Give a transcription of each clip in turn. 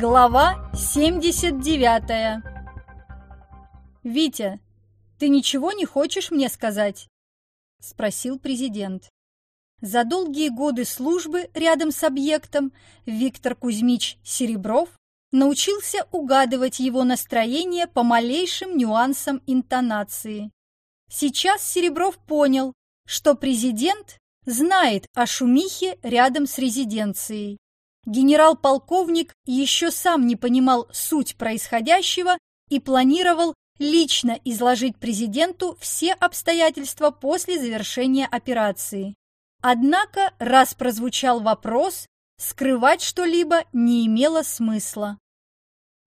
Глава 79 «Витя, ты ничего не хочешь мне сказать?» – спросил президент. За долгие годы службы рядом с объектом Виктор Кузьмич Серебров научился угадывать его настроение по малейшим нюансам интонации. Сейчас Серебров понял, что президент знает о шумихе рядом с резиденцией Генерал-полковник еще сам не понимал суть происходящего и планировал лично изложить президенту все обстоятельства после завершения операции. Однако, раз прозвучал вопрос, скрывать что-либо не имело смысла.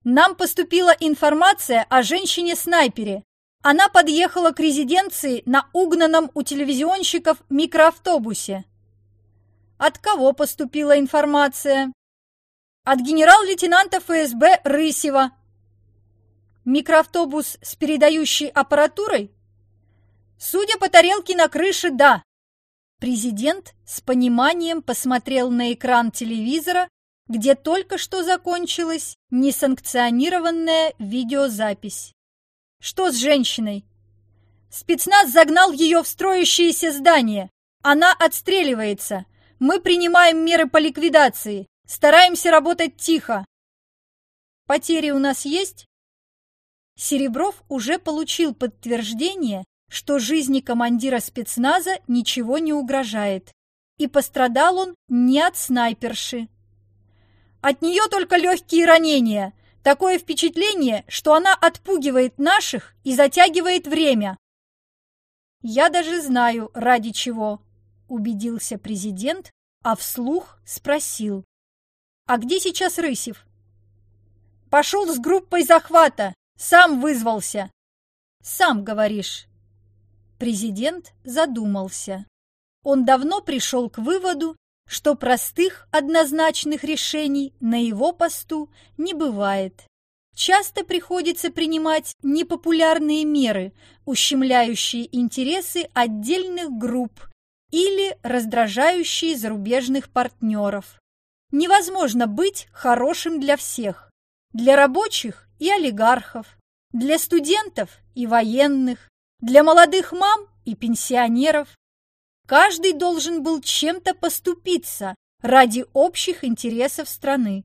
Нам поступила информация о женщине-снайпере. Она подъехала к резиденции на угнанном у телевизионщиков микроавтобусе. От кого поступила информация? От генерал-лейтенанта ФСБ Рысева. Микроавтобус с передающей аппаратурой? Судя по тарелке на крыше, да. Президент с пониманием посмотрел на экран телевизора, где только что закончилась несанкционированная видеозапись. Что с женщиной? Спецназ загнал ее в строящееся здание. Она отстреливается. Мы принимаем меры по ликвидации. Стараемся работать тихо. Потери у нас есть? Серебров уже получил подтверждение, что жизни командира спецназа ничего не угрожает. И пострадал он не от снайперши. От нее только легкие ранения. Такое впечатление, что она отпугивает наших и затягивает время. Я даже знаю, ради чего убедился президент, а вслух спросил. «А где сейчас Рысев?» «Пошел с группой захвата, сам вызвался». «Сам говоришь». Президент задумался. Он давно пришел к выводу, что простых однозначных решений на его посту не бывает. Часто приходится принимать непопулярные меры, ущемляющие интересы отдельных групп или раздражающие зарубежных партнеров. Невозможно быть хорошим для всех. Для рабочих и олигархов, для студентов и военных, для молодых мам и пенсионеров. Каждый должен был чем-то поступиться ради общих интересов страны.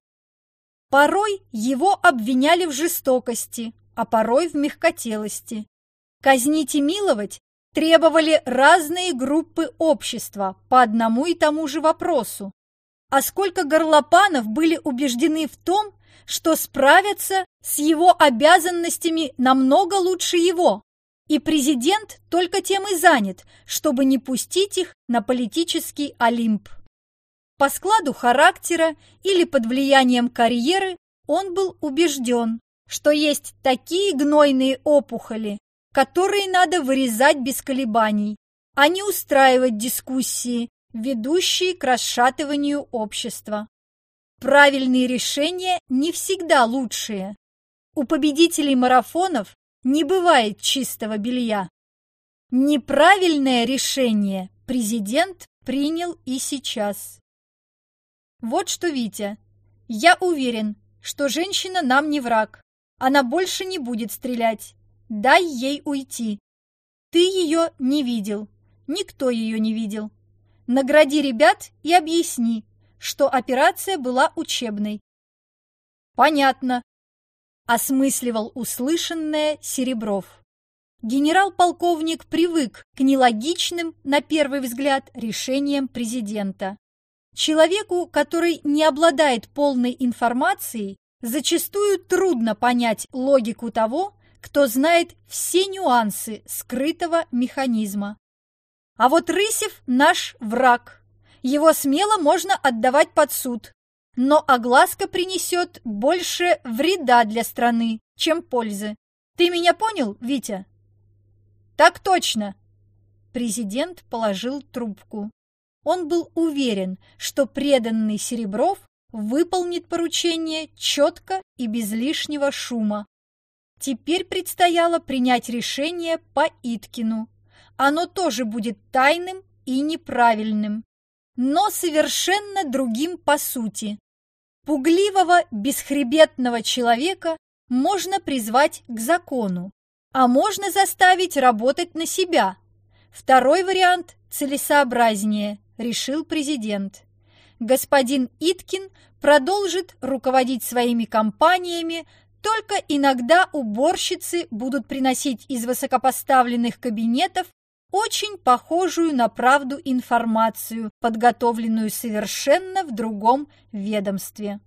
Порой его обвиняли в жестокости, а порой в мягкотелости. Казнить и миловать требовали разные группы общества по одному и тому же вопросу. А сколько горлопанов были убеждены в том, что справятся с его обязанностями намного лучше его, и президент только тем и занят, чтобы не пустить их на политический Олимп. По складу характера или под влиянием карьеры он был убежден, что есть такие гнойные опухоли, которые надо вырезать без колебаний, а не устраивать дискуссии, ведущие к расшатыванию общества. Правильные решения не всегда лучшие. У победителей марафонов не бывает чистого белья. Неправильное решение президент принял и сейчас. Вот что, Витя, я уверен, что женщина нам не враг. Она больше не будет стрелять. Дай ей уйти. Ты ее не видел, никто ее не видел. Награди ребят и объясни, что операция была учебной. Понятно, осмысливал услышанное Серебров. Генерал-полковник привык к нелогичным, на первый взгляд, решениям президента. Человеку, который не обладает полной информацией, зачастую трудно понять логику того, кто знает все нюансы скрытого механизма. А вот Рысев наш враг. Его смело можно отдавать под суд. Но огласка принесет больше вреда для страны, чем пользы. Ты меня понял, Витя? Так точно. Президент положил трубку. Он был уверен, что преданный Серебров выполнит поручение четко и без лишнего шума. Теперь предстояло принять решение по Иткину. Оно тоже будет тайным и неправильным, но совершенно другим по сути. Пугливого, бесхребетного человека можно призвать к закону, а можно заставить работать на себя. Второй вариант целесообразнее, решил президент. Господин Иткин продолжит руководить своими компаниями, только иногда уборщицы будут приносить из высокопоставленных кабинетов очень похожую на правду информацию, подготовленную совершенно в другом ведомстве.